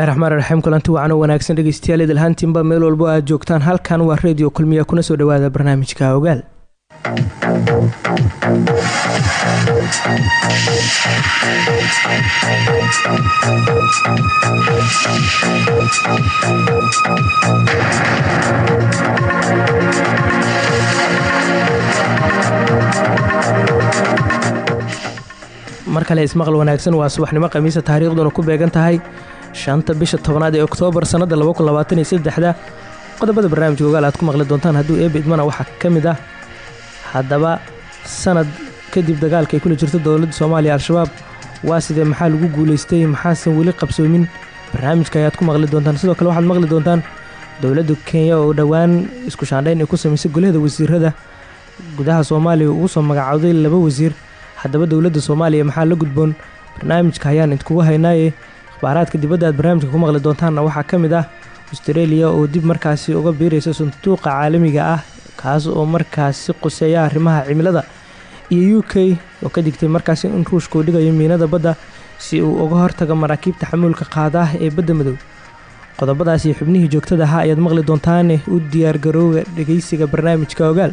Bismillahi raxmaan raxiim kulanti wacan oo wanaagsan dhegeystayaal idilhaantiinba meel walbo aad joogtaan. Halkan waa redio kulmiya kuna soo dhawaada barnaamijka ogaal. Mar kale ismaqal wanaagsan waa subaxnimo khamiisa taariikhduna ku beegan tahay shanta bisha tobnaad ee oktoobar sannadda da qodobada barnaamijka ogaal aad ku maqli doontaan hadduu eebe idmana waxaa ka mid ah. Haddaba sanad kadib dagaalka ay kula jirto dowladda soomaaliya al-shabaab waa sidee maxaa lagu guulaystay maxaasan weli qabsoomin? Barnaamijka ayaad ku maqli doontaan. Sidoo kale waxaad maqli doontaan dowladda kenya oo dhowaan isku shaandhayn ay ku samaysay golahda wasiirada gudaha soomaaliya ugu soo magacooday laba wasiir. Haddaba dowladda soomaaliya maxaa la gudboon? Barnaamijka ayaan idkugu haynaaye akhbaaraadka dibadda aad barnaamijka ku maqli doontaanna waxaa ka mid ah astareeliya oo dib markaasi uga biiraysa sanduuqa caalamiga ah kaas oo markaasi quseeya arrimaha cimilada iyo u k oo ka digtay markaasi in ruushka uu dhigayo miinada badda si uu uga hortago maraakiibta xamuulka qaada ee badda madow. Qodobadaas iyo xubnihii joogtada ahaa ayaad maqli doontaane u diyaargarooga dhegeysiga barnaamijka ogaal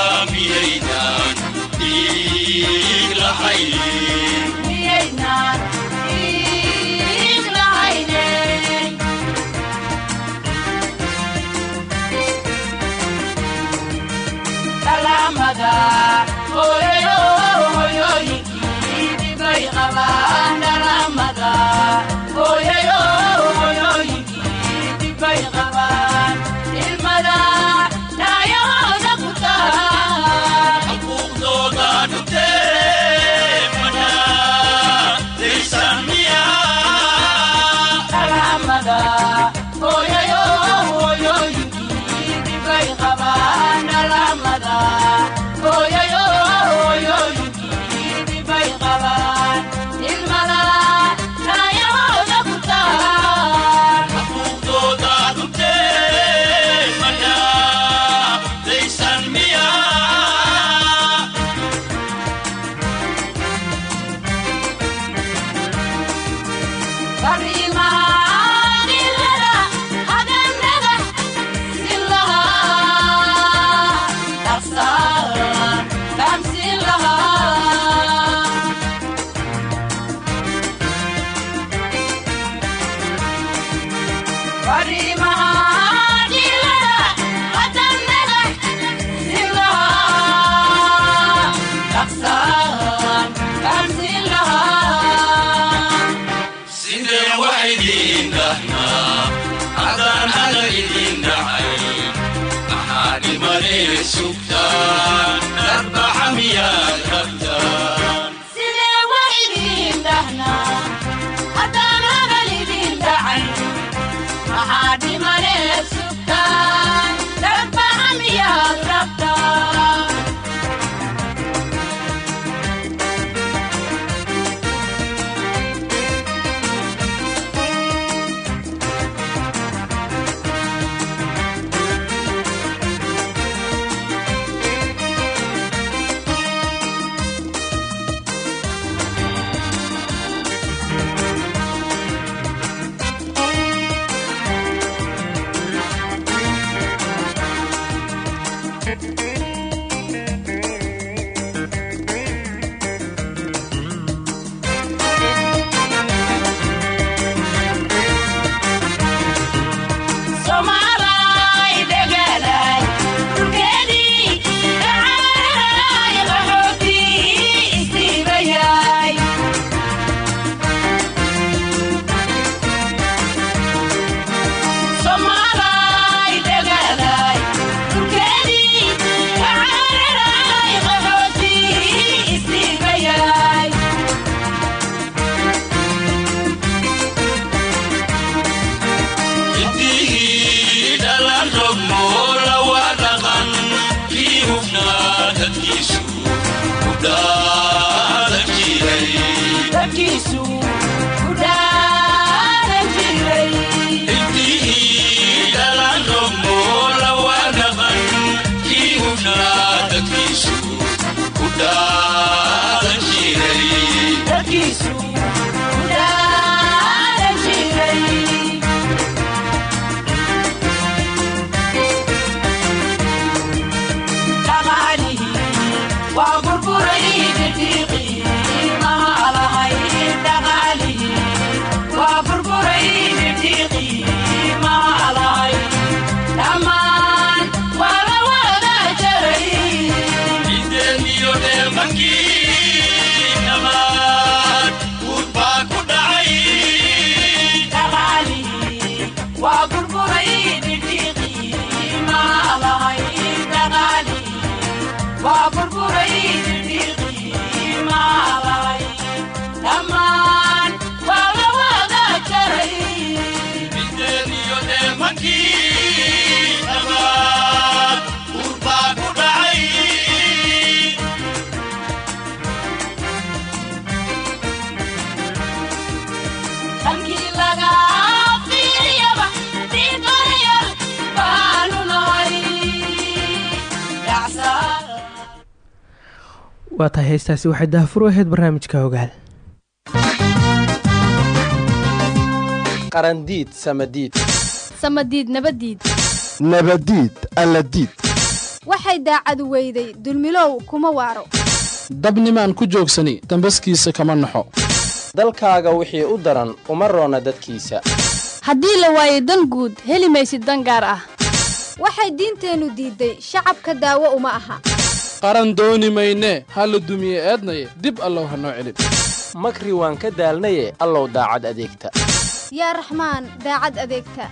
arrima waa tahay heestaasi waxay daahfur ahayd barnaamijka ogaal. Qarandiid samadiid. Samadiid nabadiid. Nabadiid alladiid. Waxay daacadu weyday dulmilow kuma waaro. Dabnimaan ku joogsani dambaskiisa kama naxo dalkaaga wixii u daran uma roona dadkiisa. Haddii la waayo dan guud heli maysid dan gaar ah. Waxay diinteennu diidday shacabka daawo uma aha qaran dooni maynee ha la dumiye eednaye dib allow ha noo celin. Makri waan ka daalnaye allow daacad adeegta. Yaa raxmaan daacad adeegta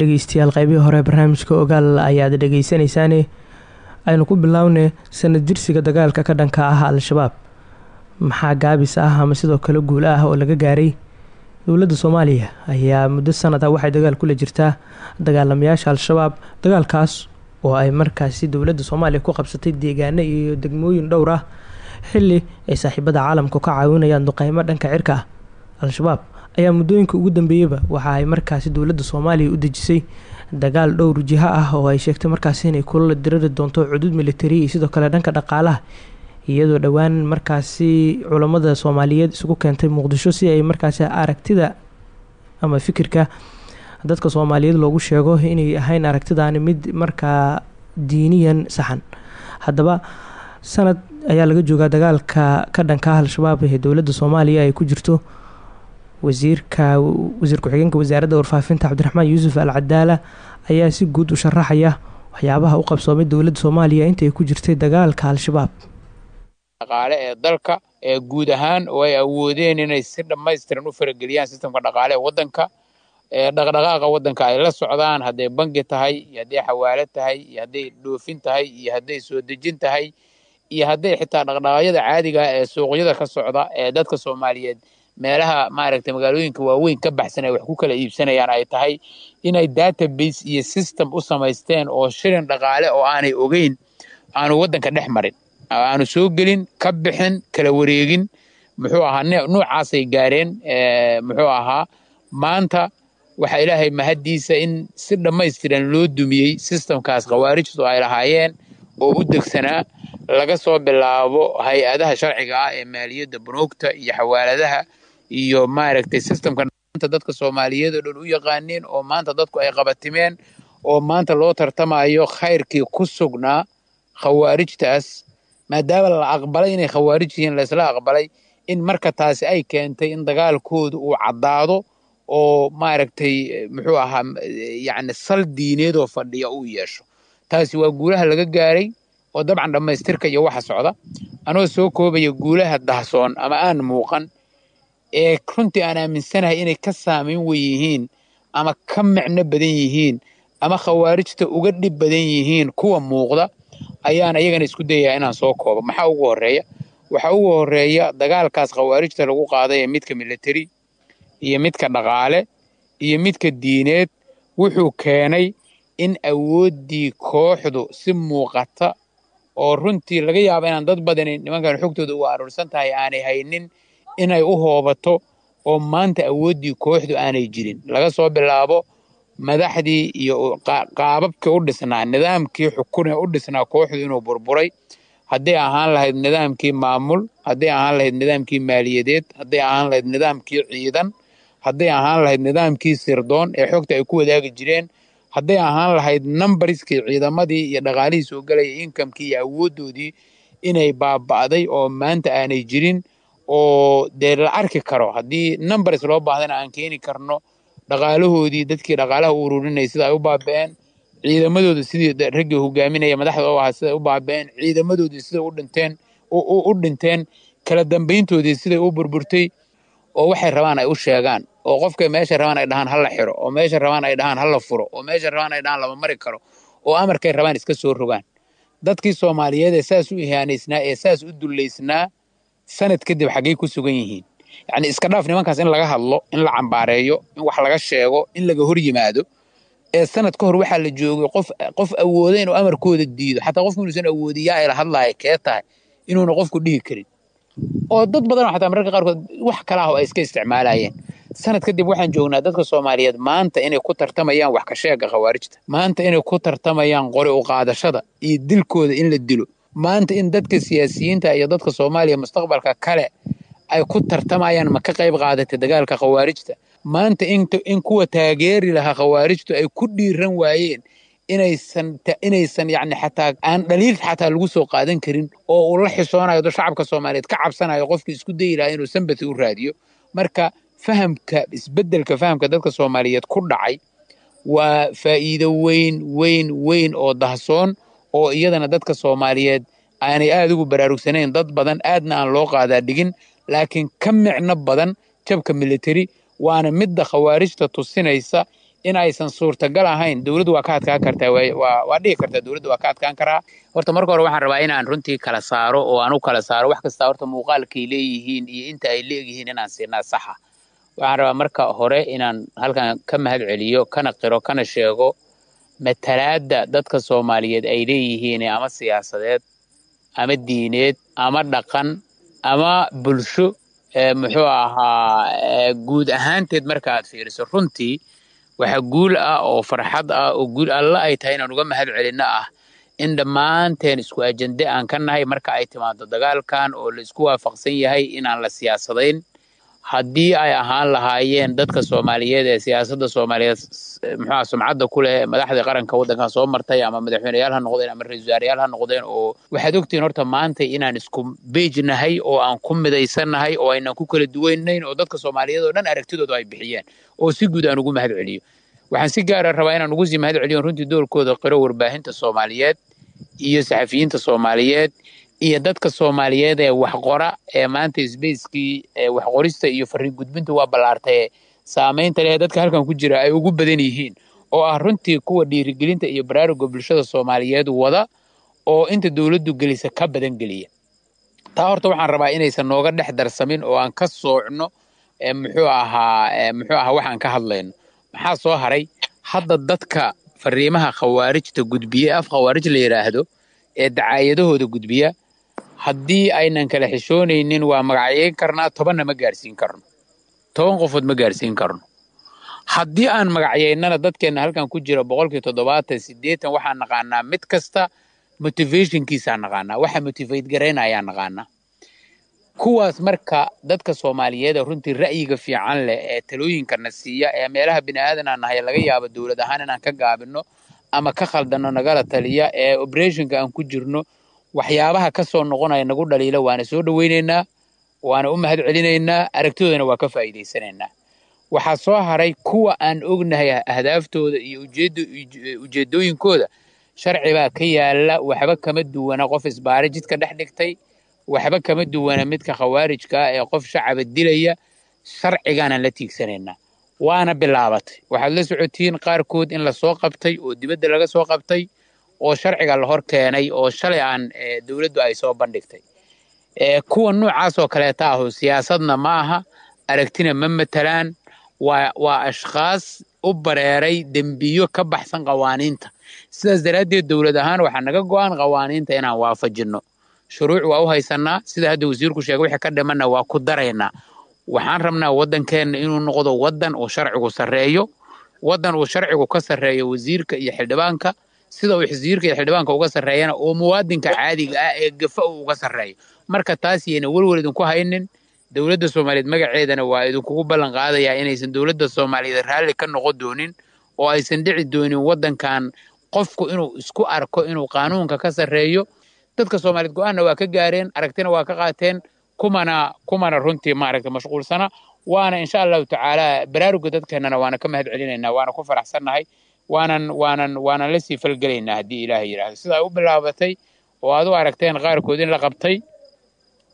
dhegeystayaal qaybihii hore barnaamijka ogaal ayaad dhegeysanaysaane aynu ku bilownay sanad jirsiga dagaalka ka dhanka ah al-shabaab. Maxaa gaabis ah ama sidoo kale guul ah oo laga gaaray? Dowladda soomaaliya ayaa muddo sanad ah waxay dagaal kula jirtaa dagaalamayaasha al-shabaab dagaalkaas oo ay markaasi dowladda soomaaliya ku qabsatay deegaano iyo degmooyin dhowr ah xili ay saaxiibada caalamku ka caawinayaan duqeymo dhanka cirka ah. Al-shabaab ayaa muddooyinka ugu dambeeyeyba waxa ay markaasi dowladda soomaaliya u dejisay dagaal dhowr jiho ah oo ay sheegtay markaasi inay kula dirari doonto cudud militari iyo sidoo kale dhanka dhaqaalaha iyadoo dhowaan markaasi culammada soomaaliyeed isugu keentay muqdisho si ay markaasi aragtida ama fikirka dadka soomaaliyeed loogu sheego inay ahayn aragtidaani mid markaa diiniyan saxan. Haddaba sanad ayaa laga joogaa dagaalka ka dhanka ah al-shabaab ee dowladda soomaaliya ay ku jirto wasiirka wasiir ku-xigeenka wasaaradda warfaafinta cabdiraxmaan yuusuf al cadaala ayaa si guud u sharaxaya waxyaabaha u qabsoomay dowladda soomaaliya inta ay ku jirtay dagaalka al-shabaab. Dhaqaale ee dalka ee guud ahaan oo ay awoodeen inay si dhammaystiran u farageliyaan sistamka dhaqaale ee waddanka ee dhaqdhaqaaqa waddanka ay la socdaan hadday bangi tahay iyo hadday xawaalad tahay iyo hadday dhoofin tahay iyo hadday soo dejin tahay iyo hadday xitaa dhaqdhaqaaqyada caadiga ah ee suuqyada ka socda ee dadka soomaaliyeed meelaha maaragtay magaalooyinka waaweyn ka baxsan ay wax ku kala iibsanayaan ay tahay inay database iyo system u samaysteen oo shilin dhaqaale oo aanay ogeyn aanu waddanka dhex marin. Aanu soo gelin ka bixin kala wareegin. Muxuu ahaa nuucaasay gaareen muxuu ahaa maanta waxaa ilaahay mahaddiisa in si dhammaystiran loo dumiyey sistamkaas khawaarijtu ay lahaayeen oo u degsanaa laga soo bilaabo hay'adaha sharciga ah ee maaliyadda bunuugta iyo xawaaladaha iyo maaragtay sistamka maanta dadka soomaaliyeed oo dhan u yaqaaneen oo maanta dadku ay qabatimeen oo maanta loo tartamayo khayrkii ku sugnaa khawaarijtaas maadaama la aqbalay inay khawaarij yihiin laysla aqbalay in marka taasi ay keentay in dagaalkoodu uu caddaado oo maaragtay muxuu ahaa yacni sal diineed oo fadhiya uu yeesho. Taasi waa guulaha laga gaaray oo dabcan dhammaystirka iyo waxa socda. Anoo soo koobaya guulaha dahsoon ama aan muuqan ee runtii aan aaminsanahay inay ka saamayn wen yihiin ama ka micno badan yihiin ama khawaarijta uga dhib badan yihiin kuwa muuqda ayaan iyagana isku dayayaa inaan soo koobo. Maxaa ugu horreeya? Waxaa ugu horreeya dagaalkaas khawaarijta lagu qaaday ee midka military iyo midka dhaqaale iyo midka diineed wuxuu keenay in awooddii kooxdu si muuqata oo runtii laga yaaba inaan dad badani nimankan xogtooda u aruursan tahay aanay haynin inay u hoobato oo maanta awooddii kooxdu aanay jirin. Laga soo bilaabo madaxdii iyo qaababkii u dhisnaa nidaamkii xukun ee u dhisnaa kooxdu inuu burburay hadday ahaan lahayd nidaamkii maamul hadday ahaan lahayd nidaamkii maaliyadeed hadday ahaan lahayd nidaamkii ciidan hadday ahaan lahayd nidaamkii sirdoon ee xogta ay ku wadaagi jireen hadday ahaan lahayd numbariskii ciidamadii iyo dhaqaalihii soo gelaya inkamkii iyo awooddoodii inay baaba'day oo maanta aanay jirin oo dee la arki karo. Haddii numbers loo baahdana aan keeni karno dhaqaalahoodii dadkii dhaqaalaha u ururinayay sida ay u baaba'een. Ciidamadooda sidii raggii hogaaminaya madaxda u ahaa siday u baaba'een. Ciidamadoodii siday u dhinteen u dhinteen. Kala dambayntoodii siday u burburtay oo waxay rabaan ay u sheegaan oo qofka meesha rabaan ay dhahaan hala xiro oo meesha rabaan ay dhahaan hala furo oo meesha rabaan ay dhahaan lama mari karo oo amarkay rabaan iska soo rogaan. Dadkii soomaaliyeed ee saas u ihaanaysnaa ee saas u dullaysnaa sanad kadib xaggay ku sugan yihiin. Yacni iska dhaaf nimankaas in laga hadlo in la cambaareeyo in wax laga sheego in laga hor yimaado ee sanad ka hor waxaa la joogay qof qof awooda inuu amarkooda diido. Xataa qofku inuusan awoodin yaa ayla hadlaaya kee tahay inuuna qofku dhihi karin. Oo dad badan oo xataa mararka qaarkood wax kala ah oo ay iska isticmaalayeen. Sanad kadib waxaan joognaa dadka soomaaliyeed maanta inay ku tartamayaan wax ka sheega khawaarijta. Maanta inay ku tartamayaan qori u qaadashada iyo dilkooda in la dilo maanta in dadka siyaasiyiinta iyo dadka soomaaliya mustaqbalka kale ay ku tartamayaan ma ka qayb qaadatay dagaalka khawaarijta? Maanta in kuwa taageeri lahaa khawaarijtu ay ku dhiiran waayeen inaysan yacni xataa aan dhaliil xataa lagu soo qaadan karin oo uu la xisoonayo do shacabka soomaaliyeed ka cabsanayo qofkii isku dayi lahaa inuu sambati u raadiyo. Marka fahamka isbeddelka fahamka dadka soomaaliyeed ku dhacay waa faa'iido weyn weyn weyn oo dahsoon oo iyadana dadka soomaaliyeed aanay aad ugu baraarugsanayn dad badan aadna aan loo qaadaa dhigin laakiin ka micno badan jabka military waana midda khawaarijta tusinaysa in aysan suurtagal ahayn. Dowladdu waa ka adkaan kartaa waa dhihi kartaa dowladdu waa ka adkaan karaa. Horta marka hore waxaan rabaa inaan runtii kala saaro oo aan u kala saaro wax kasta horta muuqaalkay leeyihiin iyo inta ay leegyihiin inaan siinaa saxa. Waxaan rabaa marka hore inaan halkan ka mahad celiyo kana qiro kana sheego matalaadda dadka soomaaliyeed ay leeyihiin ama siyaasadeed ama diineed ama dhaqan ama bulsho muxuu ahaa guud ahaanteed marka aad fiiriso runtii waxa guul ah oo farxad ah oo guul alla ay tahay inaan uga mahad celinno ah in dhammaanteen isku ajende aan ka nahay marka ay timaado dagaalkan oo la isku waafaqsan yahay inaan la siyaasadayn haddii ay ahaan lahaayeen dadka soomaaliyeed ee siyaasadda soomaaliyeed muxuuha sumcadda ku leh madaxdii qaranka waddankan soo martay ama madaxweyneyaal ha noqdeen ama ra'isul wasaarayaal ha noqdeen oo waxaad ogtihiin horta maanta inaan isku beej nahay oo aan ku midaysannahay oo aynan ku kala duwanayn oo dadka soomaaliyeed oo dhan aragtidooda ay bixiyeen oo si guud aan ugu mahad celiyo waxaan si gaara rabaa inaan ugu sii mahad celiyo runtii doorkooda qiro warbaahinta soomaaliyeed iyo saxafiyiinta soomaaliyeed iyo dadka soomaaliyeed ee waxqora ee maanta sbacekii waxqorista iyo fariin gudbinta waa ballaartay. Saamaynta leh dadka halkan ku jira ay ugu badan yihiin oo ah runtii kuwa dhiirigelinta iyo baraaruga bulshada soomaaliyeed wada oo inta dowladdu gelisa ka badan geliya. Taa horta waxaan rabaa inaysan nooga dhex darsamin oo aan ka soocno muxuu ahaa muxuu ahaa waxaan ka hadlayno. Maxaa soo haray? Hadda dadka fariimaha khawaarijta gudbiya af khawaarij la yidhaahdo ee dacaayadahooda gudbiya haddii aynan kala xishoonaynin waa magacyeyn karnaa tobanna ma gaarsiin karno. Toban qofood ma gaarsiin karno. Haddii aan magacyeynana dadkeenna halkan ku jira boqolkii toddobaatan siddeetan waxaan naqaanaa mid kasta motivationkiisaa naqaanaa waxa motivate garaynayaa naqaanaa. Kuwaas marka dadka soomaaliyeed ee runtii ra'yiga fiican leh ee talooyinkana siiya ee meelaha bini aadan aan nahay laga yaabo dowlad ahaan inaan ka gaabino ama ka khaldanno nagala taliya ee operationka aan ku jirno waxyaabaha ka soo noqonaya nagu dhaliila waana soo dhoweynaynaa waana u mahad celinaynaa aragtidoodana waa ka faa'iidaysanaynaa waxaa soo haray kuwa aan ognahay ahdaaftooda iyo ujeeddooyinkooda. Sharci baa ka yaalla waxba kama duwana qof isbaari jidka dhex dhigtay waxba kama duwana midka khawaarijka ah ee qof shacaba dilaya sharcigaanaan la tiigsanaynaa. Waana bilaabatay. Waxaad la socotiin qaarkood in la soo qabtay oo dibadda laga soo qabtay oo sharciga la hor keenay oo shalay aan dowladdu ay soo bandhigtay. Kuwa noocaas oo kaleeta ahu siyaasadna ma aha. Aragtina ma matalaan. Waa waa ashkhaas u bareeray dembiyo ka baxsan qawaaniinta. Sidaas daraaddeed dowlad ahaan waxaa naga go'an qawaaniinta inaan waafajinno. Shuruuc waa u haysannaa. Sida hadda wasiirku sheegay wixii ka dhimanna waa ku daraynaa. Waxaan rabnaa waddankeenna inuu noqdo waddan uu sharcigu sarreeyo. Waddan uu sharcigu ka sarreeyo wasiirka iyo xildhibaanka sida uu wasiirka iyo xildhibaanka uga sarreeyana oo muwaadinka caadiga ah ee gafa uu uga sarreeyo. Marka taas yayna welwel idinku haynin dowladda soomaaliyeed magaceedana waa idinkugu ballan qaadayaa inaysan dowladda soomaaliyeed raalli ka noqon doonin oo aysan dhici doonin waddankan qofku inuu isku arko inuu qaanuunka ka sarreeyo. Dadka soomaaliyeed go'aanna waa ka gaareen aragtina waa ka qaateen kumana kumana runtii maaragta mashquulsana. Waana insha allahu tacaala baraaruga dadkeennana waana ka mahad celinaynaa waana ku faraxsannahay waanan waanan waanan la sii falgelaynaa haddii ilaahay yidhaahdo sidaa u bilaabatay oo aad u aragteen qaarkood in la qabtay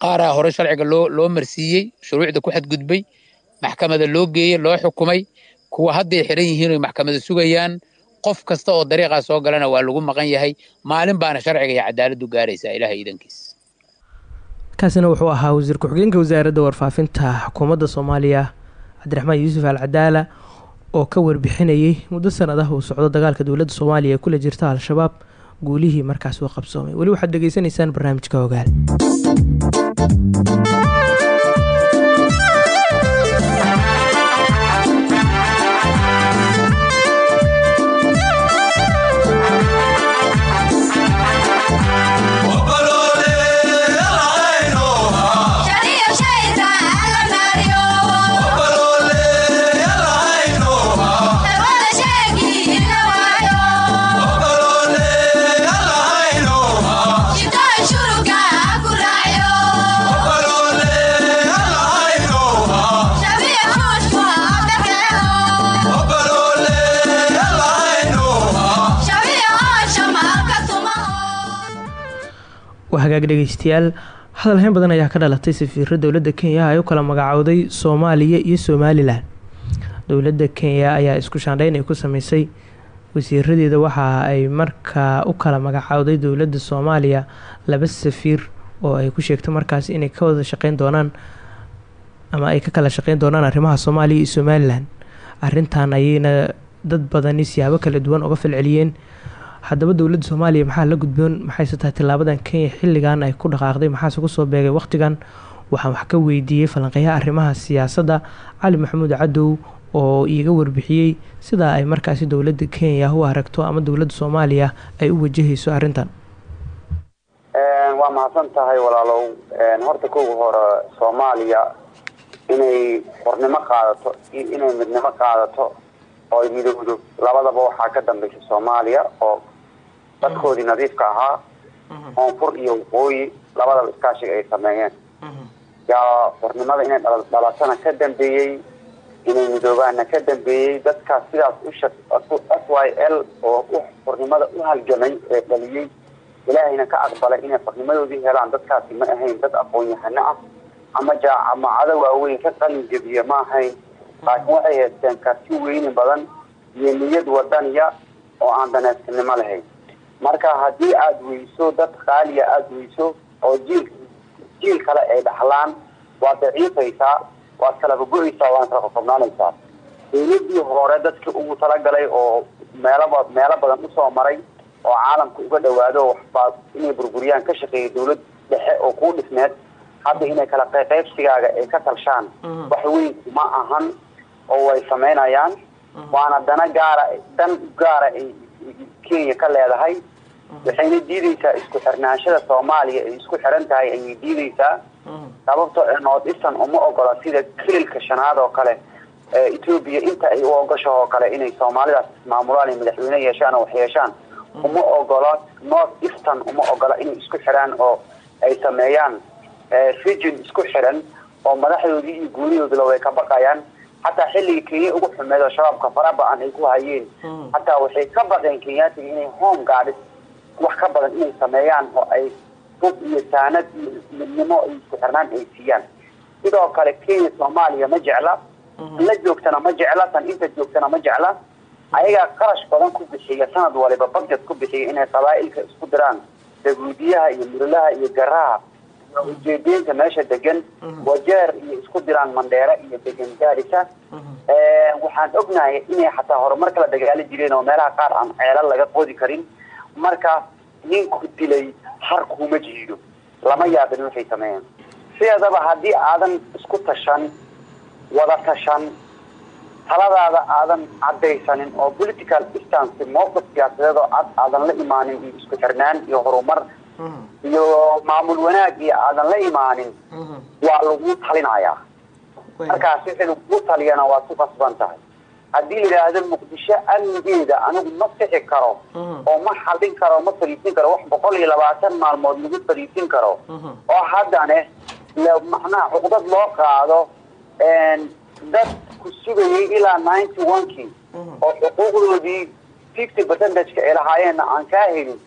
qaaraa hore sharciga loo loo marsiiyey shuruucda ku xadgudbay maxkamada loo geeyey loo xukumay kuwa hadday xiran yihiin oy maxkamada sugayaan qof kasta oo dariiqaa soo galana waa lagu maqan yahay maalin baana sharciga iyo cadaaladdu gaaraysaa ilahay iidankiis kaasina wuxuu ahaa wasiir ku-xigeenka wasaaradda warfaafinta xukuumadda soomaaliya cabdiraxmaan yuusuf al cadaala oo ka warbixinayay muddo sanadaha uu socdo dagaalka dowladda soomaaliya ee kula jirta al-shabaab. Guulihii markaas uu qabsoomay. Weli waxaad dhegeysanaysaan barnaamijka ogaal waa hagaag dhegeystayaal. Hadalhayn badan ayaa ka dhalatay safiiro dowladda kenya ay u kala magacowday soomaaliya iyo somalilan dowladda kenya ayaa isku shaandhayn ay ku sameysay wasiiradeeda waxa ay markaa u kala magacowday dowladda soomaaliya laba safiir oo ay ku sheegtay markaas inay ka wada shaqeyn doonaan ama ay ka kala shaqeyn doonaan arrimaha soomaaliya iyo somalilan arrintan ayayna dad badani siyaabo kala duwan uga falceliyeen haddaba dowladda soomaaliya maxaa la gudboon? Maxayse tahay tillaabadan kenya xilligan ay ku dhaqaaqday? Maxaase ku soo beegay wakhtigan waxaan wax ka weydiiyey falanqeeyaha arrimaha siyaasadda. Cali maxamuud cadow oo iiga warbixiyey sidaa ay markaasi dowladda kenya u aragto ama dowladda soomaaliya ay u wajahayso arrintan. Waa mahadsan tahay walaalow. Horta kow hore soomaaliya inay xornimo qaadato inay midnimo qaadato oo midowdo. Labadaba waxaa ka dambaysa soomaaliya oo dadkoodii nadiifka ahaa koonfur iyo waqooyi labadaba iskaashiga ay sameeyeen. Yaa xornimada inay dhala- dhalatana ka dambeeyey inay midoobaana ka dambeeyey dadkaas sidaas usha s y l oo u xornimada u halgamay ee dhaliyey ilaahayna ka aqbalay inay xornimadoodii helaan. Dadkaasi ma ahayn dad aqoon-yahano ah ama jaamacado waaweyn ka qalin jebiya ma ahayn. Laakiin waxay haysteen karti weyni badan iyo niyad wadaniya oo aan daneestinimo lahayn marka haddii aada weyso dad qaaliya aada weyso oo jiil jiil kale ay dhaxlaan waad daciifaysaa waad kalabago-aysaa waana kala qosobnaanaysaa dawladii hore dadkii ugu talagalay oo meelaba meelo badan u soo maray oo caalamka uga dhawaado waxbaa inay burburiyaan ka shaqeeyay dawlad dhexe oo kuu dhisneed hadda inay kala qaybsigaaga ay ka talshaan. Wax weyn ma ahan oo way samaynayaan waana dana gaara dan gaara ay kenya ka leedahay waxayna diideysaa isku xirnaanshada soomaaliya ay isku xiran tahay ayay diideysaa sababtoo ee north eastern uma ogola sida kililka shanaad oo kale ee etoobiya inta ay u ogasho oo kale inay soomaalidaas ismaamulaan ay madaxweyne yeeshaan oo wax yeeshaan. Uma ogola north eastern uma ogola inay isku xiraan oo ay sameeyaan region isku xiran oo madaxdoodii iyo guuridoodila way ka baqayaan. Xataa xilligii kenya ugu xumeed oo shabaabka faraba-an ay ku hayeen. Xataa waxay ka baqeen kenyaatiga inay home gaadhis wax ka badan inay sameeyaan oo ay hub iyo saanad iyo midnimo iyo isku xirnaan ay siiyaan. Sidoo kale kenya soomaaliya ma jecla. La joogtana ma jecla tan inta joogtana ma jecla. Ayagaa qarash badan ku bixiya sanad waliba budget ku bixiya inay qabaa-ilka isku diraan. Daguudiyaha iyo murulaha iyo garaha ujeedooyinka meesha degan wajeer iyo isku diraan mandheere iyo degan gaarisa. Waxaan ognahay inay xataa horumar kala dagaali jireen oo meelaha qaar aan ceelal laga qodi karin marka ninku dilay har kuma jiido lama yaabin waxay sameeyeen sideedaba haddii aadan isku tashan wada tashan taladaada aadan caddaysanin oo political distance mowqif siyaasadeed oo cad aadan la imaanin iyo isku xirnaan iyo horumar iyo maamul wanaag iyo aadan la imaanin waa lagu talinayaa. Markaas wixii lagu taliyana waad ku qasban tahay haddii la yidhaahdo muqdisho amnigeeda anigu ma sixi karo. Oo ma xallin karo ma fariisin karo. Wax boqol iyo labaatan maalmood lagu fariisin karo. Oo haddane macnaha cuqdad loo qaado dad ku sugayay ilaa ninety one kii. Oo xuquuqdoodii fifty percentageka ay lahaayeenna aan kaa helin.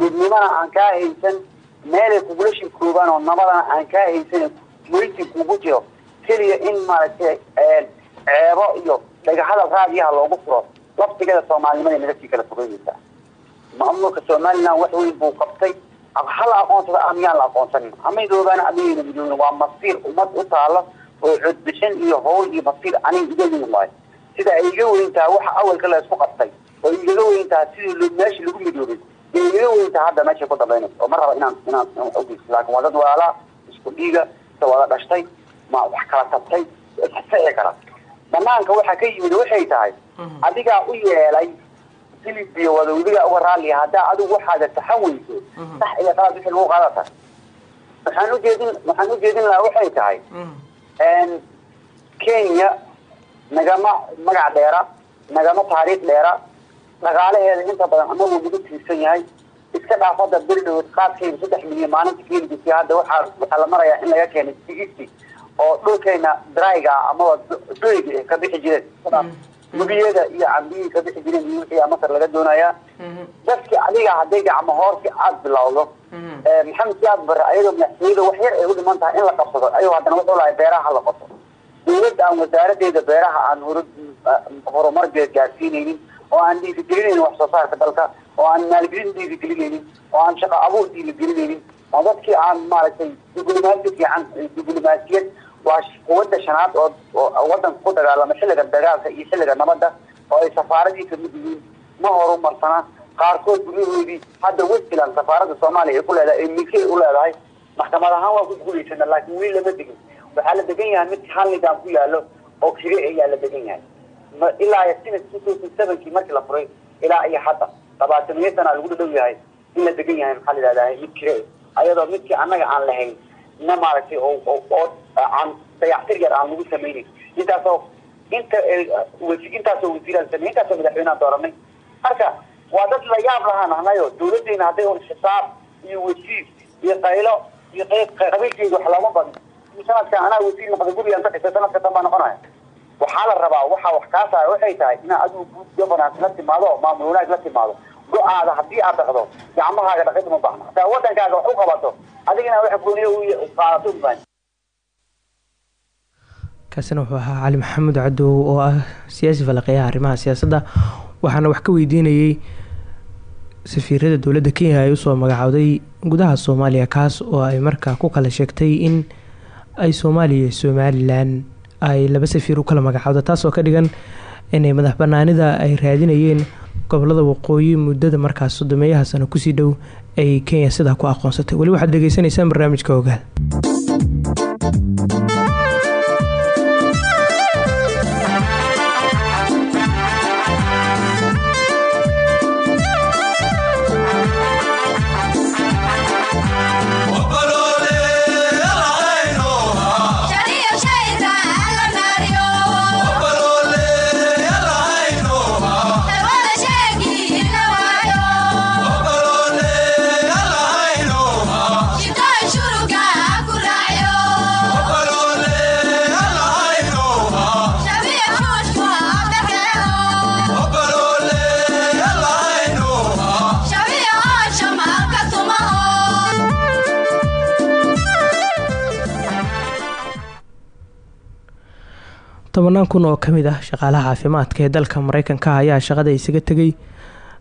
Midnimana aan kaa haysan meelay kugula shirkoobaan oo nabadana aan kaa haysan weysi kugu jiro. Keliya in maaragtay ceebo iyo dhagahadal raadiyaha loogu furo. Laftigeeda soomaalinimada sii kala fogeynaysaa. Maamulka somaliland wax weyn buu qabtay. Hala aqoonsada amiyaan la aqoonsanin. Amaydoobaana amiyayna midoobin waa masiir ummad u taalo oo codbixin iyo howl iyo masiir aniga iga weyn waayo sida ay iga weyntaha waxa awalka la isku qabtay. Oo igaga weyntaha sidii meesha lagu midoobay. Iyo igaga weyntaha hadda meeshay ku dambaynaysa oo ma raba inaan inaan ogeysto laakin waa dad walaala isku dhiiga wada dhashtay ma wax kala tabtay isixi kara banaanka waxaa ka yimid waxay tahay adigaa u yeelay filibiya wadawdigaa uga raalliya haddaa adigu waxaada taxan weyso sax iyo qalad wixii lagu qaadata. Waxaan ujeedin waxaan ujeedin lahaa waxay tahay kenya nagama magac dheera nagama taariikh dheera dhaqaalaheeda inta badan anagu nagu tiirsan yahay iska dhaafada bildhowd qaadkayda saddex milyan maalinta keligisi hadda waxaa waxaa la marayaa in laga keenay sigisi oo dhulkeena dryga amaba doyga ka bixi jireen. Gubiyada iyo cambiyii ka bixi jireen iyo wixii masar laga doonayaa. Dadki adiga hadday gacmo hoorsi aada bilowdo maxamed siyaad bare ayadoo madaxtooyada wax yar ay u dhiman tahay in la qabsado ayuu haddana wuxuu lahay beeraha hala qabto dawladda aan wasaaradeeda beeraha aan hor horumar gaarsiinaynin oo aan dhiirigelinaynin wax soo saarka dalka oo aan maalgelin dhiirigelinaynin oo aan shaqo abuur dhiirigelinaynin oo dadkii aan maaragtay diblomaasi fiican diblomaasiyad waa quwadda shanaad oo wadanka ku dagaalama xilliga dagaalka iyo xilliga nabadda oo ay safaaradii ka mid yihiin ma horumarsana qaarkood guryahoodii hadda westland safaaradda soomaaliya ay ku leedahay ay milkey u leedahay. Maxkamad ahaan waa ku guulaysana laakiin weli lama degin. Waxaa la degan yahay mid halligan ku yaalo oo kire ayaa la degan yahay. Ilaa sinad two thousand sevenkii markii la furay ilaa iyo hadda labaataniyo sana lagu dhadhow yahay in la degan yahay maxaa la yidhahdaa mid kire ayadoo midkii annaga aan lahayn na maaragtay aan dayactir yar aan lagu samaynayn intaasoo inta intaasoo wasiiraan samey intaasoo madaxweyneaan dooranay. Marka waa dad la yaab lahaan ahnayo dawladdeena hadday un xisaab iyo wasiir iyo qaylo iyo qabiilkeeda wax looma badin. Sanadka anaa wasiir noqda gurigaan ka dhisay sanadka dan baa noqonaya. Waxaa la rabaa waxaa wax kaa saara waxay tahay inaa adigu good governance la timaado maamul wanaag la timaado go'aada haddii aad dhaqdo gacmahaaga dhaqid uma baahno hataa wadankaaga wax u qabato adigana wax gooniyo qaadato ubaan kaasina wuxuu ahaa cali maxamed cadow oo ah siyaasi falaqeeyaha arrimaha siyaasadda. Waxaana wax ka weydiinayey safiirada dowladda kenya ay u soo magacowday gudaha soomaaliya kaas oo ay markaa ku kala sheegtay in ay soomaaliya somalilan ay laba safiir u kala magacowda taasoo ka dhigan inay madax banaanida ay raadinayeen gobollada waqooyi muddada markaas sodomeeyaha sano ku sii dhow ay kenya sidaa ku aqoonsatay. Weli waxaad dhegeysanaysaan barnaamijka ogaal tobanaan kun oo ka mid ah shaqaalaha caafimaadka ee dalka mareykanka ayaa shaqada isaga tegay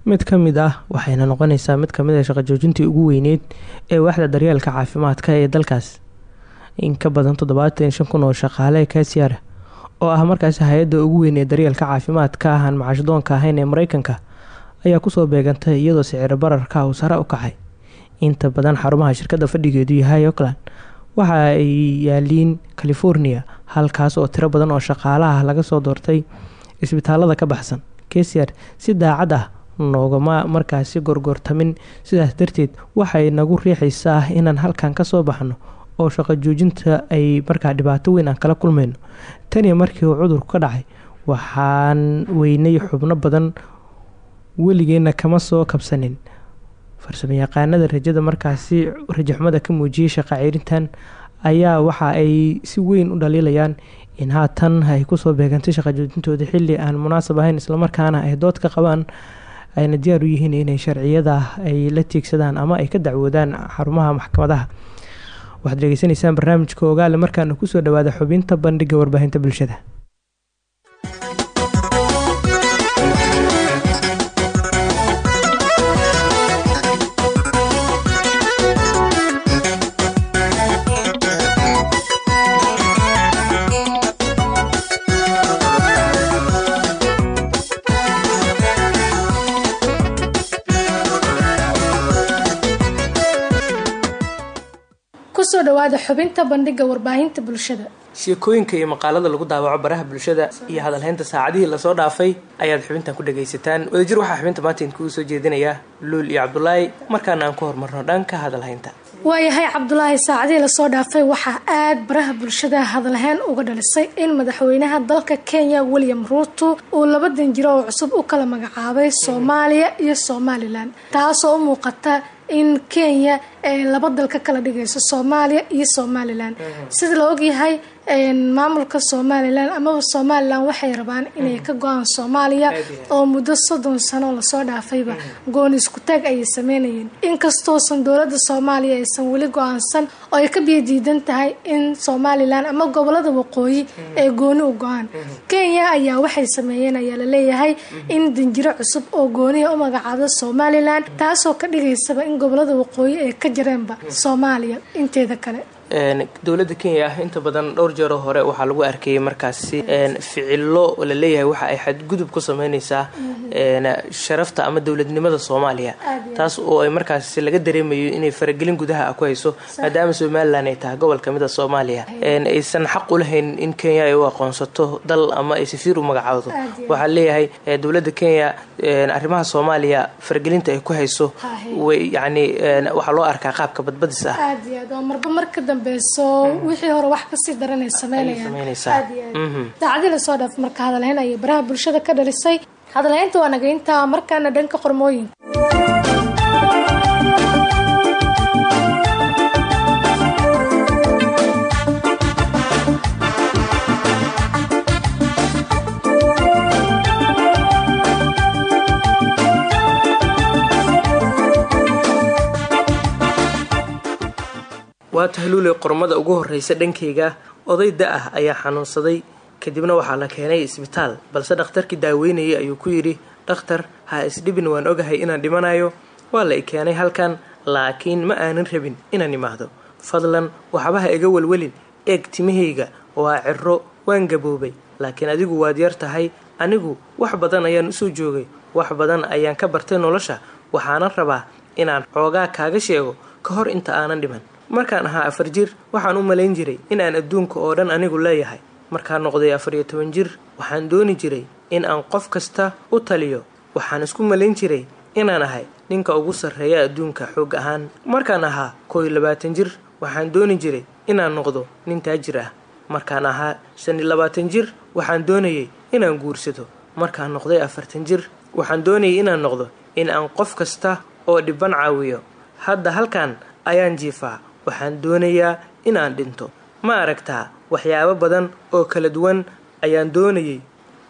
mid ka mid ah waxayna noqoneysaa mid ka mid a shaqo joojintii ugu weyneyd ee waaxda daryeelka caafimaadka ee dalkaas. In ka badan toddobaatan shan kun oo shaqaale kasiar oo ah markaasi hay'adda ugu weyn ee daryeelka caafimaadka ahaan macashdoonka ahayn ee mareykanka ayaa ku soo beegantay iyadoo siciro bararka uu sare u kacay. Inta badan xarumaha shirkadda fadhigeedu yahay oakland waxa ay yaaliin california halkaas oo tiro badan oo shaqaalaha laga soo doortay isbitaalada ka baxsan. Kesiar si daacad ah noogama markaasi gorgortamin. Sidaas darteed waxay nagu riixaysaa inaan halkan ka soo baxno oo shaqo joojinta ay markaa dhibaato weyn aan kala kulmayno. Taniyo markii uu cudurku ka dhacay waxaan weynay xubno badan weligeena kama soo kabsanin. Farsamo yaqaanada rajada markaasi rajaxumada ka muujiyay shaqa ceyrintan ayaa waxa ay si weyn u dhaliilayaan in haatan ay ku soo beegantay shaqa joojintooda xili aan munaasab ahayn islamarkaana ay dood ka qabaan ayna diyaar u yihiin inay sharciyada ay la tiigsadaan ama ay ka dacwoodaan xarumaha maxkamadaha. Waxaad dhegeysanaysaan barnaamijka ogaale markaana ku soo dhawaada xubinta bandhiga warbaahinta bulshada dhawaada xubinta bandhiga warbaahinta bulshada. Sheekooyinka iyo maqaalada lagu daawaco baraha bulshada iyo hadalhaynta saacadihii la soo dhaafay ayaad xubintan ku dhagaysataan wadajir waxaa xubinta maanta idinkugu soo jeedinaya luul iyo cabdulaahi markaana aan ku horumarno dhanka hadalhaynta waayahay cabdulaahi saacadihii la soo dhaafay waxaa aad baraha bulshada hadalhayn uga dhalisay in madaxweynaha dalka kenya william ruuto uu laba danjiro oo cusub u kala magacaabay soomaaliya iyo somalilan taasoo u muuqata in kenya ay laba dal ka kala dhigayso soomaaliya iyo somalilan sida la ogyahay maamulka somalilan amaba somalilan waxay rabaan inay ka go'aan soomaaliya oo muddo soddon sano la soo dhaafayba gooni isku taag ayay sameynayeen. Inkastoosan dowladda soomaaliya aysan weli go'aansan oo ay ka biyadiidan tahay in somalilan ama gobollada waqooyi ay gooni u go'aan. Kenya ayaa waxay sameeyeen ayaa la leeyahay in danjiro cusub oo gooniya u magacaabda somalilan taasoo ka dhigaysaba in gobollada waqooyi ay ka jireenba soomaaliya inteeda kale dowladda kenya ah inta badan dhowr jeeroo hore waxaa lagu arkayay markaasi ficilo la leeyahay waxa ay xadgudub ku sameyneysaa sharafta ama dowladnimada soomaaliya. Taas oo ay markaasi laga dareemayo inay faragelin gudaha ku hayso maadaama somalilan ay tahay gobol ka mid a soomaaliya. Aysan xaq u lahayn in kenya ay u aqoonsato dal ama ay safiir u magacaawdo waxaa leeyahay dowladda kenya arrimaha soomaaliya faragelinta ay ku hayso yani waxaa loo arkaa qaabka badbadis ah dambeyso wixii hore wax ka sii daranay sameynayaan aad daacadii la soo dhaaf marka hadalhayn ayay baraha bulshada ka dhalisay. Hadalhaynta waa nagaynta markaana dhanka qormooyinka waa tahluuley qormada ugu horreysa dhankayga oday da ah ayaa xanuunsaday. Kadibna waxaa la keenay isbitaal balse dhakhtarkii daaweynayay ayuu ku yidhi dhakhtar ha isdhibin waan ogahay inaan dhimanayo waa la i keenay halkan laakiin ma aanan rabin inaan imaahdo fadlan waxba ha iga welwelin. Eeg timahayga. Waa ciro waan gaboobay. Laakiin adigu waad yar tahay. Anigu wax badan ayaan u soo joogay. Wax badan ayaan ka bartay nolosha. Waxaanan rabaa inaan xoogaa kaaga sheego ka hor inta aanan dhiman markaan ahaa afar jir waxaan u malayn jiray inaan adduunka oo dhan anigu leeyahay. Markaan noqday afar iyo toban jir waxaan dooni jiray in aan qof kasta u taliyo. Waxaan isku malayn jiray inaan ahay ninka ugu sarreeya adduunka xoog ahaan. Markaan ahaa koo iyo labaatan jir waxaan dooni jiray inaan noqdo nin taajir ah. Markaan ahaa shan iyo labaatan jir waxaan doonayay inaan guursado markaan noqday afartan jir waxaan doonayay inaan noqdo in aan qof kasta oo dhibban caawiyo. Hadda halkan ayaan jiifaa waxaan doonayaa inaan dhinto. Ma aragtaa waxyaabo badan oo kala duwan ayaan doonayay.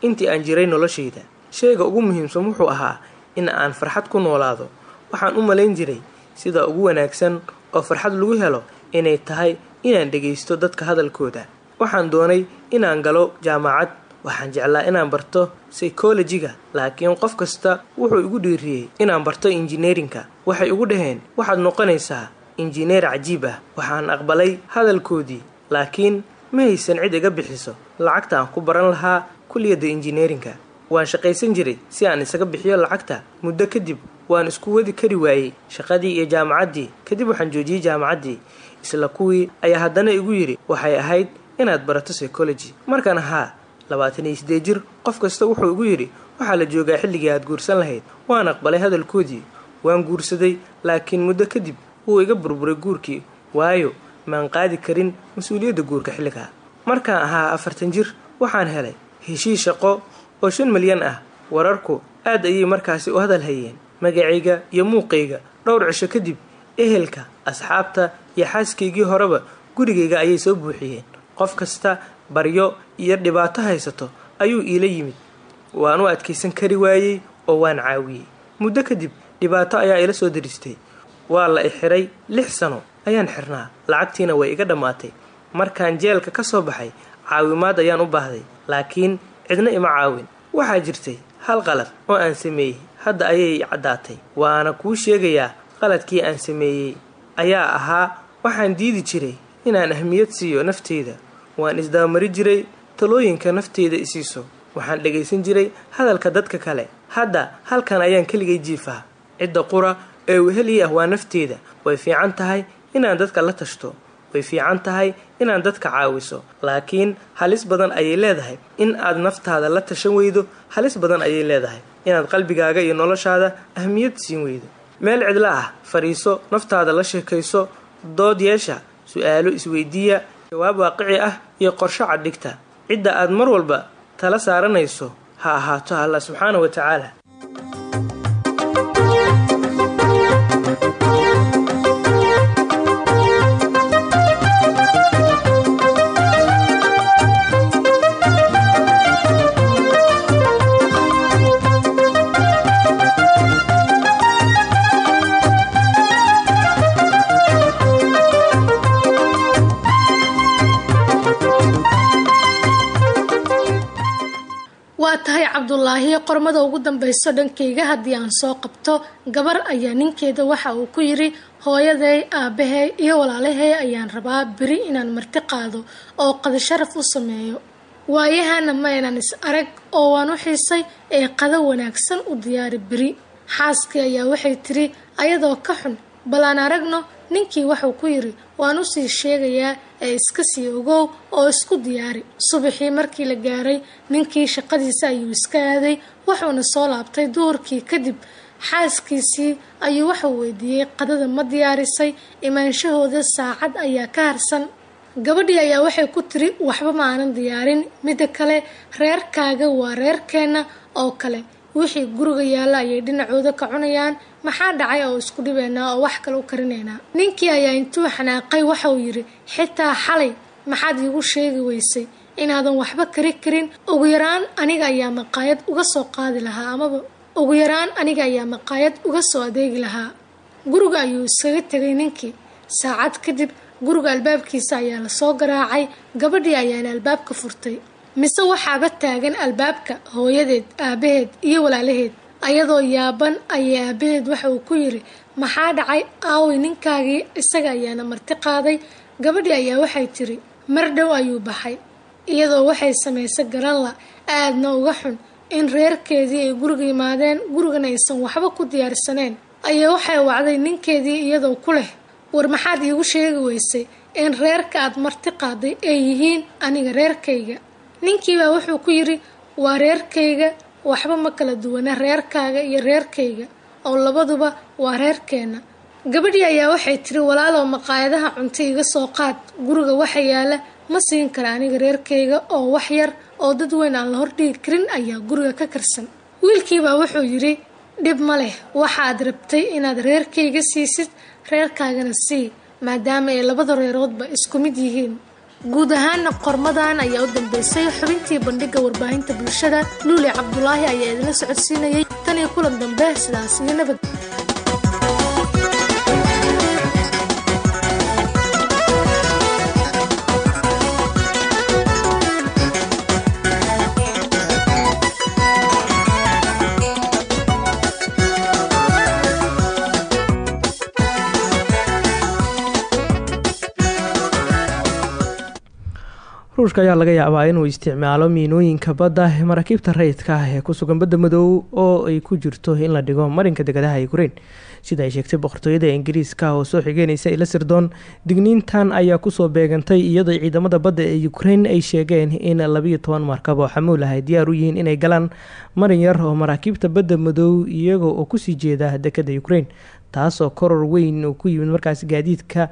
Intii aan jiray noloshayda shayga ugu muhiimsan wuxuu ahaa in aan farxad ku noolaado. Waxaan u malayn jiray sida ugu wanaagsan oo farxad lagu helo inay tahay inaan dhegaysto dadka hadalkooda. Waxaan doonay inaan galo jaamacad. Waxaan jeclaa inaan barto psychologiga laakiin qof kasta wuxuu igu dhiiriyey inaan barto injineerinka waxay igu dhaheen waxaad noqonaysaa injineer cajiib ah. Waxaan aqbalay hadalkoodii laakiin ma haysan cid iga bixiso. Lacagta aan ku baran lahaa kuliyadda injineerinka. Waan shaqaysan jiray si aan isaga bixiyo lacagta. Muddo kadib waan isku wadi kari waayey. Shaqadii iyo jaamacaddii kadib waxaan joojiyey jaamacaddii. Isla kuwii ayaa haddana igu yidhi waxay ahayd inaad barato psychology. Markaan ahaa labaatan iyo siddeed jir qof kasta wuxuu igu yidhi waxaa la joogaa xilligii aad guursan lahayd. Waan aqbalay hadalkoodii waan guursaday laakiin muddo kadib wuu iga burburay guurkii waayo maan qaadi karin mas'uuliyadda guurka xilligaa markaan ahaa afartan jir waxaan helay heshiis shaqo oo shan milyan ah. Wararku aad ayay markaasi u hadal hayeen. Magacayga iyo muuqayga dhowr cisho kadib ehelka asxaabta iyo xaaskaygii horeba gurigayga ayay soo buuxiyeen. Qof kasta baryo iyo dhibaato haysato ayuu iila yimid. Waan u adkaysan kari waayey oo waan caawiyey. Muddo kadib dhibaato ayaa ila soo daristay waa la i xiray lix sano. Ayaan xirnaa. Lacagtiina way iga dhammaatay. Markaan jeelka ka soo baxay caawimaad ayaan u baahday. Laakiin cidna ima caawin. Waxaa jirtay hal qalad oo aan sameeyey. Hadda ayay caddaatay. Waana kuu sheegayaa qaladkii aan sameeyey. Ayaa ahaa waxaan diidi jiray inaan ahmiyad siiyo nafteyda waan isdabamari jiray talooyinka nafteyda isiiso waxaan dhegaysan jiray hadalka dadka kale. Hadda halkan ayaan keligay jiifaa. Cidda qura ee wehelii ah waa nafteeda. Way fiican tahay inaan dadka la tashto. Way fiican tahay inaad dadka caawiso. Laakiin halis badan ayay leedahay. In aad naftaada la tashan weydo halis badan ayay leedahay. Inaad qalbigaaga iyo noloshaada ahmiyad siin weydo. Meel cidlo ah fadhiiso naftaada la sheekayso dood yeesha su'aalo isweydiiya jawaab waaqici ah iyo qorsho cadhigta. Cidda aad mar walba tala saaranayso ha ahaato allah subxaana wa tacaala cabdulaahi qormada ugu dambeyso dhankayga haddii aan soo qabto gabar ayaa ninkeeda waxa uu ku yidhi hooyaday aabbahay iyo walaalahey ayaan rabaa beri inaan marti qaado oo qada sharaf u sameeyo. Waayahana ma aynan is arag oo waan u xiisay ee qado wanaagsan u diyaari beri. Xaaskii ayaa waxay tiri ayadoo ka xun bal aan aragno ninkii wuxuu ku yidhi waan u sii sheegayaa ee iska sii ogow oo isku diyaari subaxii markii la gaaray ninkii shaqadiisa ayuu iska aaday wuxuuna soo laabtay duhurkii kadib. Xaaskiisii ayuu waxau weydiiyey qadada ma diyaarisay imaanshahooda saacad ayaa ka harsan. Gabadhii ayaa waxay ku tiri waxba ma aanan diyaarin midda kale reerkaaga waa reerkeenna oo kale. Wixii guriga yaalla ayay dhinacooda ka cunayaan maxaa dhacay oo isku dhibaynaa oo wax kale u karinaynaa? Ninkii ayaa intuu xanaaqay waxauu yidhi xitaa xalay maxaad iigu sheegi weysay inaadan waxba kari karin. Ugu yaraan aniga ayaa maqaayad uga soo qaadi lahaa amaba ugu yaraan aniga ayaa maqaayad uga soo adeegi lahaa. Guriga ayuu iskaga tegay ninkii. Saacad kadib guriga albaabkiisa ayaa la soo garaacay. Gabadhii ayaana albaabka furtay. Mise waxaaba taagan albaabka hooyadeed aabaheed iyo walaalaheed ayadoo yaaban ayay aabaheed waxa uu ku yidhi maxaa dhacay? Aaway ninkaagii isaga ayaana marti qaaday. Gabadhii ayaa waxay tiri mar dhow ayuu baxay iyadoo waxay samaysay garanla aadna uga xun. In reerkeedii ay guriga yimaadeen gurigana aysan waxba ku diyaarsaneen ayaa waxay wacday ninkeedii iyadoo ku leh war maxaad iigu sheegi weysay in reerka aad marti qaaday ay yihiin aniga reerkayga? Ninkiibaa wuxuu ku yidhi waa reerkayga waxba ma kala duwana reerkaaga iyo reerkayga oo labaduba waa reerkeenna. Gabadhii ayaa waxay tiri walaalow maqaayadaha cunto iga soo qaad. Guriga waxa yaalla ma siin kara aniga reerkayga oo wax yar oo dad weyn aan la hordhigi karin ayaa guriga ka karsan. Wiilkiibaa wuxuu yidhi dhib ma leh. Waxaad rabtay inaad reerkayga siisid reerkaagana sii maadaama ay labada reeroodba isku mid yihiin guud ahaana qormadan ayaa u dambeysay xubintii bandhigga warbaahinta bulshada. Luuli cabdulaahi ayaa idinla socodsiinayay tan iyo kulan dambe sidaas iyo nabad ruushka ayaa laga yaabaa inuu isticmaalo miinooyinka badda maraakiibta rayidka ah ee ku sugan badda madoow oo ay ku jirto in la dhigo marinka degadaha ukrein sida ay sheegtay boqortooyada ingiriiska oo soo xigeynaysa ila sirdoon digniintan ayaa ku soo beegantay iyadoo ciidamada badda ee ukrein ay sheegeen in labiyo toban markab oo xamuul ah ay diyaar u yihiin inay galaan marin yar oo maraakiibta badda madoow iyaga oo ku sii jeeda dekada ukrein taasoo koror weyn uu ku yimid markaas gaadiidka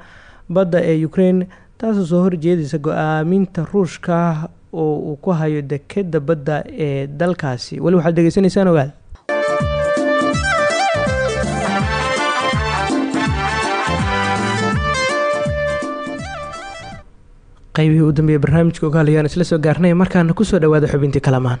badda ee ukrein taasoo soo horjeedaysa go'aaminta ruushka oo uu ku hayo dekeda badda ee dalkaasi. Weli waxaad degeysanaysaan ogaal? Qaybihii u dambeeyey barnaamijka ogaal ayaan isla soo gaarnay. Markaana ku soo dhawaada xubintii kalamaan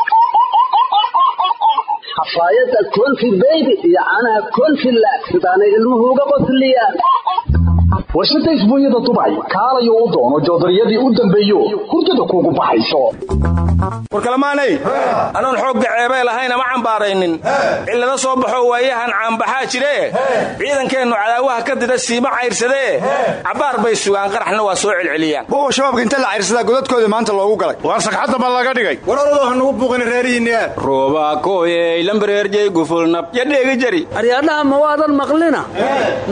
xafaayadda konfi beybi iyo caanaha konfi laag sidaanay ilmuhu uga qosliyaan warshada isbuunyada dubay kaalayo u doono joodariyadii u dambeeyo hurdada kuugu baxayso. Warkalamaanay anoon xoogga ceebay lahayn ama cambaaraynin? Cillado soo baxo waayahan caanbaxaa jiree ciidankeennu cadaawaha ka dida siima cayrsadee cabbaar bay sugaan qaraxna waa soo celceliyaan. Buwa shabaabka inta la cayrsadaa godadkooda maanta loogu galay. Waar sagxadda ma laga dhigay. War oradoo ha nugu buuqin reerihiinniyaa aryaadhaha ma waadan maqlina.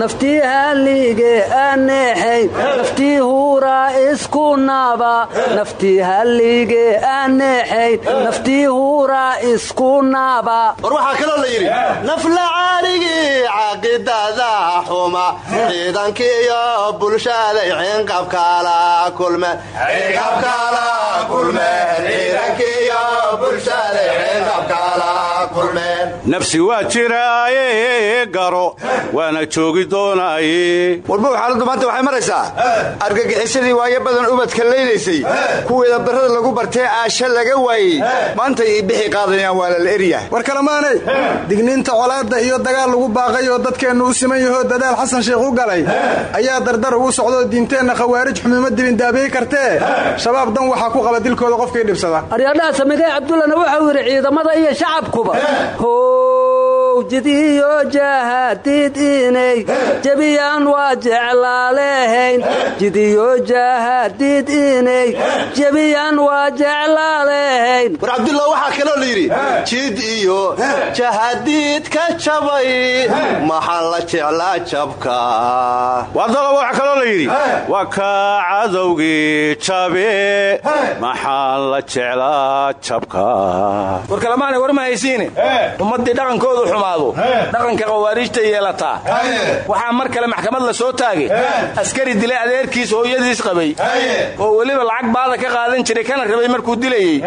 Naftii halige aneexayn naftii huuraa isku naaba. Naftii hallige aneexayn naftii huuraa isku naaba. War waxaa kaloo la yidhi naflacaaligii caaqidada xuma. Ciidankiiyo bulshaday ciinqabkaala kulmeen nafsi waa jiraaye garo waana joogi doonaaye. Warbow xaaladdu maanta waxay maraysaa argagixisadii waayo badan ubadka laynaysay kuweeda barrada lagu bartee aasha laga waayey. Maantay ii bixi qaadayaan waa lala eryahay war kalamaanay digniinta colaadda iyo dagaal lagu baaqay oo dadkeennu u siman yahoo dadaal xasan sheikh u galay. Ayaa dardar ugu socdoo diinteenna khawaarij xumimo dibindaabiyi kartee. Shabaab dan waxaa ku qaba dilkooda qofkii dhibsada. Aryaadhaha samigay cabdullana wuxuu yidhi ciidamada iyo shacabkuba ہو how jidiyo jaahadiid inay jebiyaan waa jeclaalehayn jidiyo jaahadiid inay jebiyaan waa jeclaalehayn war cabdullah waxaa kaloo la yidhi jid iyo jahadiid ka jabay maxaa la jeclaa jabka? Wadalaba waxaa kaloo la yidhi waa kaa cadowgii jabe maxaa la jeclaa jabka? War kalamaana war ma haysiine? Ummaddii dhaqankoodu xumaado dhaqanka khawaariijta yeelataa waxaa mar kale maxkamad la soo taagay. Askari dilay adeerkiis hooyadiis qabay. Oo weliba lacag baada ka qaadan jiray kana rabay markuu dilayey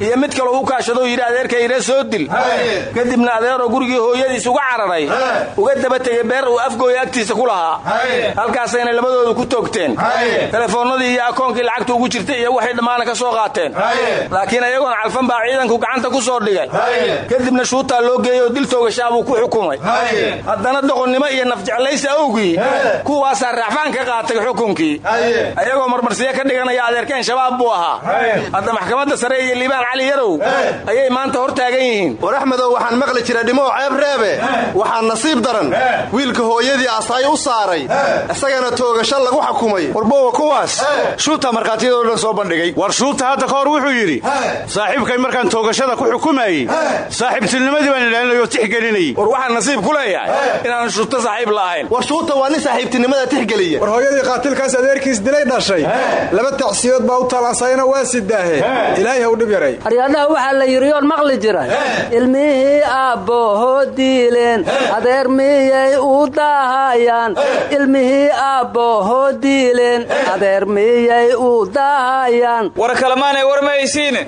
iyo mid kaloo u kaashadou yidhi adeerkayre soo dil. Kadibna adeeroo gurigii hooyadiis uga cararay. Uga daba tegay beer uu afgooya agtiisa ku lahaa. Halkaasayna labadoodu ku toogteen. Telefoonnadii iyo akoonkii lacagta ugu jirtay iyo waxay dhammaana ka soo qaateen. Laakiin ayagoon calfan baa ciidanku gacanta ku soo dhigay. Kadibna shuutaa loo geeyey oo toogashaabuu ku xukumay. Haddana doqonnimo iyo nafjeclaysi awgii kuwaasaa raacfaan ka qaatay xukunkii. Ayagoo marmarsiyo ka dhiganaya adeerkeen shabaab buu ahaa. Hadda maxkamadda sare iyo liibaan cali yarow ayay maanta hor taagan yihiin. War axmedow waxaan maqli jira dhimow ceeb reebe. Waxaa nasiib daran. Wiilka hooyadii asaay u saaray. Isagana toogasho lagu xukumay. Warbowa kuwaas. Shuuta markhaatiyadoo dhan soo bandhigay. War shuuta hadda ka hor wuxuu yidhi saaxiibkay markaan toogashada ku xukumayey. Saaxiibtinimadii baan ilaalinayoo tixgelinayay war waxaan nasiib ku leeyahay inaan shuuta saaxiib la'ahayn war shuuta waa nin saaxiibtinimada tixgeliya. War hooyadii qaatilkaas adeerkiis dilay dhashay. Laba tacsiyood baa u talaasayna waa sidaahe ilaahay ha u dhib yaray. Aryaadhaha waxaa la yidhi yoon maqli jira. Ilmihii aabbohoo diileen. Adeer miyay u daahayaan? Ilmihii aabbohoo diileen. Adeer miyay u daahayaan? War kalemaanay war ma haysiine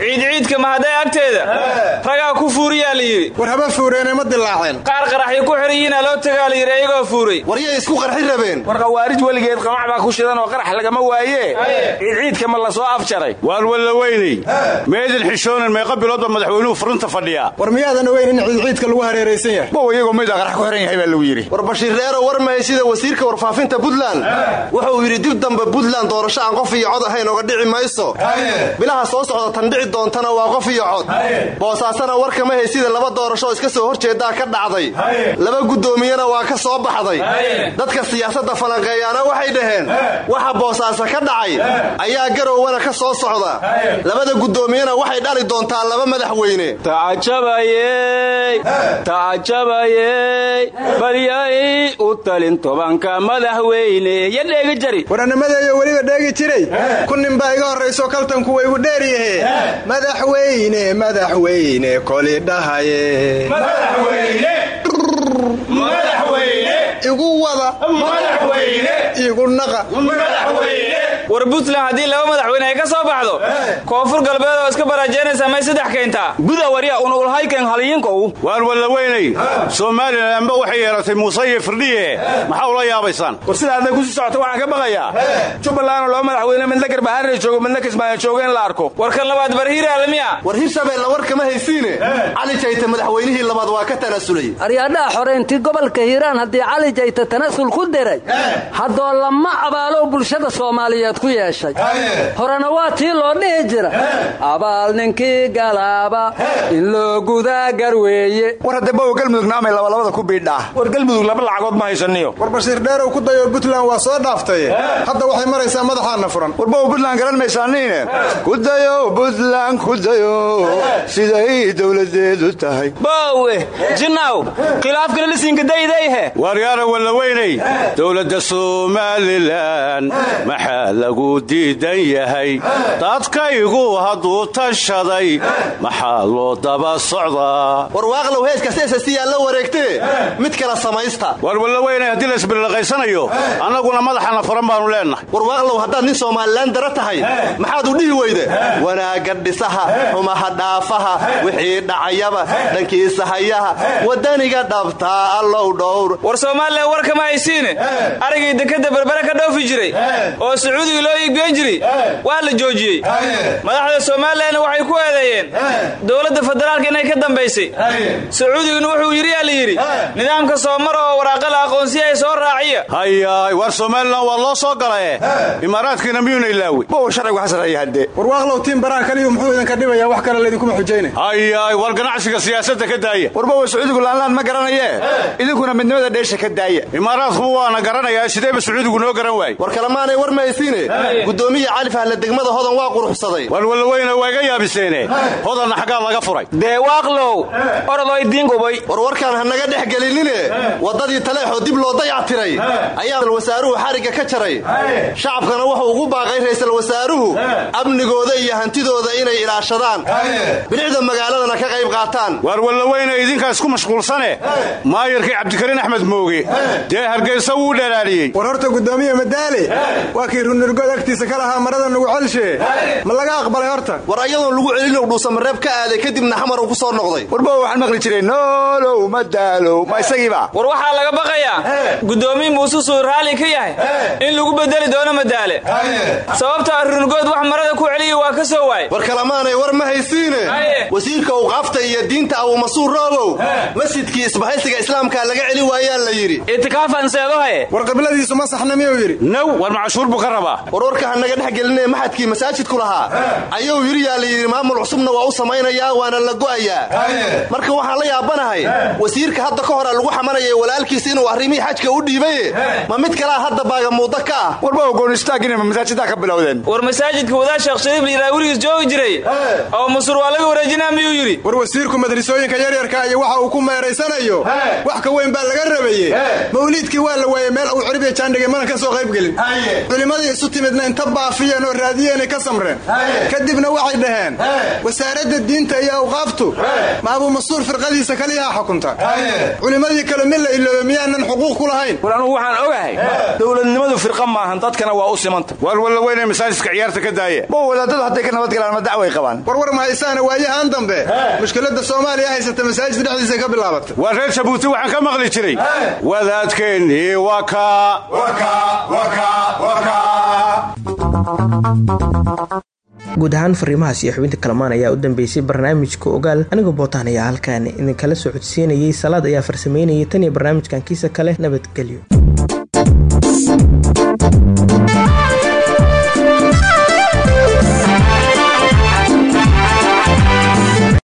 ciidciidka mahaday agteeda? Ragaa ku fuuriyaa la yidhi war haba fuureene ma dilaaceen. Qaar qaraxyo ku xidhayiina loo tagaa la yidhi ayagoo fuuray. Waryay isku qarxi rabeen. War khawaarij weligeed qamac baa ku shidan oo qarax lagama waaye. Ciidciidka ma la soo afjaray. Waan walla weynay meedin xishoonan meeqa biloodba madaxweynuhu furunta fadhiyaa. War miyaadan ogeyn in ciidciidka lagu hareeraysan yahay? Bow iyagoo maydaa qarax ku xihan yahay baa lagu yidhi. War bashiir reero war mahay sida wasiirka warfaafinta buntland wuxuu yidhi dib dambe buntland doorasho aan qof iyo cod ahayn oga dhici mayso. Bilaha soo socda tan dhici doontana waa qof iyo cod. Boosaasana war kama hay sida laba doorasho iska soo horjeedaa ka dhacday. Laba guddoomiyena waa ka soo baxday. Dadka siyaasadda falanqeeyaana waxay dhaheen waxa boosaaso ka dhacay. Ayaa garowwana ka soo socda. Labada guddoomiyena waxay dhali doontaa laba madaxweyne. Tacajabayey baryay u talin tobanka madaxweyne. Yo dheegi jari waranimadeeyo weliba dheegi jiray. Ku nin baa iga horrayso kaltanku waygu dheeryahe madaxweyne madaxweyne koli dhahaye igu wada. Igu naqa war buntland haddii laba madaxweyne ay ka soo baxdo koonfur galbeed oo iska baraajeynaysaa may saddex keentaa guda warya unulhayken haliyinkow. Waan walla weynay? Somalilanba waxay yeelatay muuse iyo firdhiye maxaa ula yaabaysaan war sida hadday ku sii socota waxaan ka baqayaa. Jubbalandoo laba madaxweyne midna garbahaarna joogo midna kismaayo joogo in la arko. War kan labaad barhiiraalamiya war hirshabeelle war kama haysiine. Cali jayte madaxweynihii labaad waa ka tanaasulay aryaadhaha xoreyntii gobolka hiiraan haddii cali jayte tanasul ku diray haddoo lama abaalo bulshada soomaaliyeed ku yeeshay. Horena waa tii loo dhihi jira. Abaal ninkii galaaba. In loo gudaa garweeye war hadda bowa galmudugna amay labalabada ku biidhaa. War galmudug laba lacagood ma haysaniyo war bashiir dheerow ku dayoo buntland waa soo dhaaftay. Hadda waxay maraysaa madaxaana furan. War bowa buntland garan maysaaniine kudayo buntland kudayo siday dowladeedu tahay. Boowe jinaw khilaafkana lisinka daydayhe waaryaara walla weynay dowladda somalilan maxaa lagu diidan yahay. Dadkaygu hadduu tashaday maxaa loo daba socdaa? Warwaaqlow heeska seesasiyaa la wareegtee mid kala samaysta. Waar walla weynay haddii la isbirilaqaysanayo annaguna madaxana furan baannu leennahay. Warwaaqlow haddaad nin somalilan dara tahay maxaad u dhihi weyde? Wanaagga dhisaha xumaha dhaafaha wixii dhacayaba dhankiisa hayaha wadaniga dhabtaa allow dhowr. War soomaaliya war kama haysiine? Arigii dekadda berbere ka dhoofi jiray oo sacuudiga loo iibgeen jiri waa la joojiyey. Madaxda somalilanna waxay ku eedeeyeen dowladda federaalka inay ka dambaysay. Sacuudiguna wuxuu yidhi yaa la yidhi nidaamka soo mara oo waraaqa la aqoonsiya ay soo raaciya. Hayaay war somalilan waa loo soo galae imaaraadkiina miyuuna ilaawi bow sharcigu xasaneeya haddee warwaaqlow tiin baraha kaliyu muxuu idinka dhibaya wax kale laydinkuma xujayna hayaay war ganacsiga siyaasadda ka daaya warbowa sacuudigu laanlaan ma garanayee idinkuna midnimada dheesha ka daaya imaaraadkuba waana garanayaa sideeba sacuudigu noo garan waayey? War kalemaanay war mahaysiine gudoomiya cali fahle degmada hodan waa quruxsaday. War wallaweyne waa iga yaabiseene. Hodanna xaggaa laga furay. Dee waaqlow orodoy diingubay war warkaan ha naga dhex gelinine. Waddadii taleexoo dib loo dayac tiray. Ayaa wasaaruhu xarigga ka jaray. Shacabkana wuxuu ugu baaqay ra'iisul wasaaruhu. Amnigooda iyo hantidooda inay ilaashadaan. Bilicda magaaladana ka qayb qaataan. Waar wallaweyne idinkaa isku mashquulsane. Maayarkii cabdikariin axmed mooge dee hargaysa wuu dhalaaliyey. War horta gudoomiye madaale waa kii runirgood agtiisa ka lahaa marada nugu celshe. Ma laga aqbalay horta? War ayadoon lagu celinow dhuusamareeb ka aaday kadibna xamar uu ku soo noqday. Warbow waxaan maqli jiray noolow madaalow ma isagiiba. War waxaa laga baqayaa gudoomiye muuse suu raalli ka yahay. In lagu bedeli doono madaale sababtaa runirgood wax marada ku celiya waa ka soo waay war kalamaanay war ma haysiine. Wasiirka uqaafta iyo diinta abumasuur roobow masjidkii isbahaysiga islaamka laga celi waayaa la yidhi. Itikaafan war qibladiisu ma saxna miyuu yidhi? Naw war macashuur buu ka rabaa war warka ha naga dhex gelinee maxadkii masaajidku lahaa. Ayuu yidhi yaa maamul cusubna waa u samaynayaa waana la go'ayaa. Marka waxaan la yaabanahay wasiirka hadda ka hora lagu xamanayay walaalkiis inuu arrimihii xajka u dhiibaye ma mid kalaa hadda baaga muuda ka ah. Warbow goonistaagina masaajidaa ka bilowdeen? War masaajidka wadaad sheekh shariif weligiis joogi jiray. Oo masur waa laga wareejinaa miyuu yidhi? War wasiirku madrisooyinka yaryarka iyo waxa uu ku meeraysanayo wax ka weyn baa laga rabaye mawliidkii waa la waayey meel uu cirbiya jaandhigay mana ka soo qayb gelin. Culimmadii isu timidna inta baafiyeen oo raadiyeenay ka samreen. Kadibna waxay dhaheen wasaaradda diinta iyo awqaaftu ma abumasuur firqadiisa kaliyaha xukunta. Culimmadii kale mid la miyaanan xuquuq ku lahayn? War anugu waxaan ogahay dowladnimadu firqa maahan dadkana waa u simanta. Waar wallaweyne masaajidka ciyaarta ka daaya bow wadaadadu hadday ka nabadgalaan ma dacway qabaan. Warwar mahaysaana waayahaan dambe. Mushkiladda soomaaliya haysata masaajid dhexdiisa ka bilaabatay waa reer jabuuti waxaan ka maqli jiray. Wadaadkeennii waa kaa guud ahaan fariimahaas iyo xubinta kalamaan ayaa u dambeysay barnaamijka ogaal. Anigoo bootaan ayaa halkaan idinkala socodsiinayay salaad ayaa farsamaynayay tan iyo barnaamijkan kiisa kale nabadgelyo